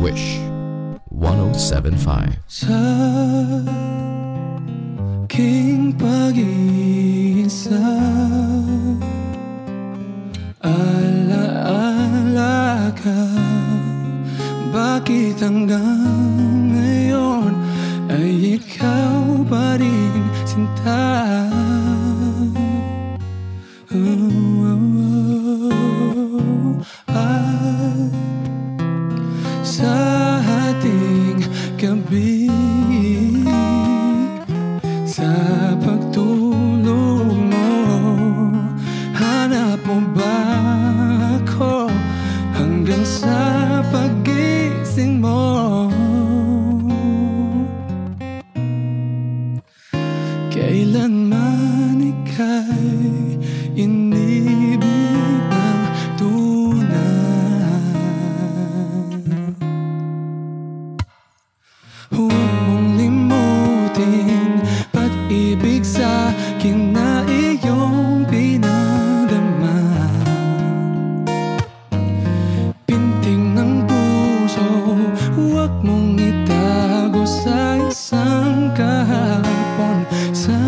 Wish. 1075 Sa aking pag-iisa Alaala ka. Bakit hanggang ngayon Ay ikaw pa rin sinta sa ating gabi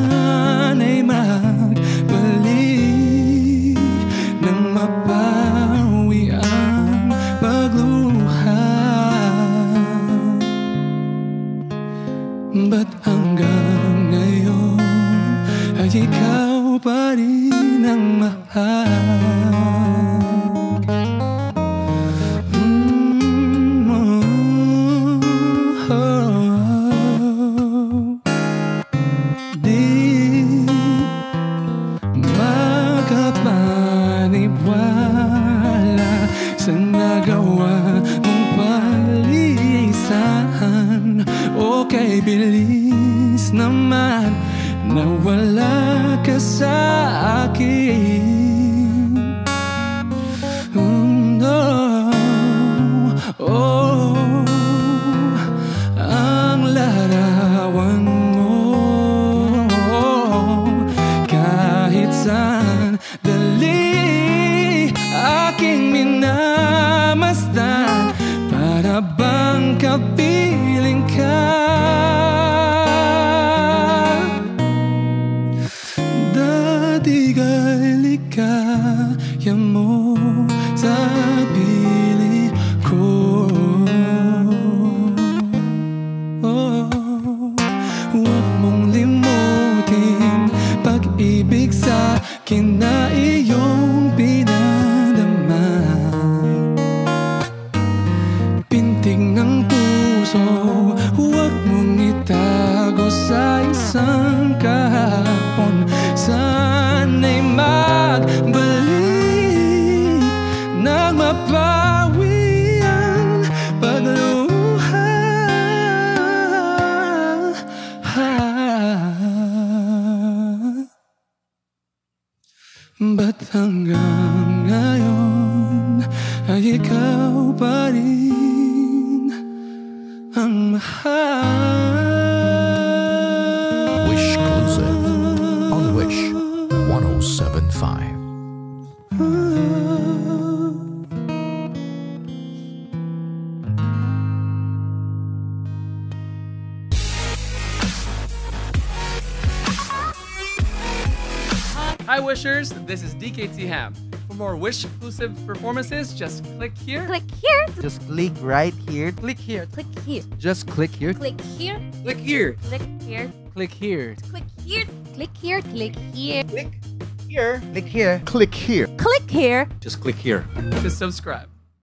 Sana'y magbalik Nang mapawi ang pagluha Ba't hanggang ngayon Ay ikaw pa rin ang mahal naman Nawala ka sa akin Mm, no. Oh, ang larawan mo kahit saan dali aking minamasdan para bang kapiling ka kay likaya mo sa pili ko. Oh, Huwag mong limutin Pag-ibig sa akin na iyong pinadama Pinting ng puso Huwag mong itago sa isang kahapon Ba't hanggang ngayon ay ikaw pa rin ang mahal. Wish Exclusive on Wish 1075 ah. Hi Wishers, this is DKT Ham. For more Wish exclusive performances, just click here. Click here. Just click right here. Click here. Click here. Just click here. Click here. Click here. Click here. Click here. Click here. Click here. Click here. Click here. Click here. Click here. Click here. Just click here. To subscribe.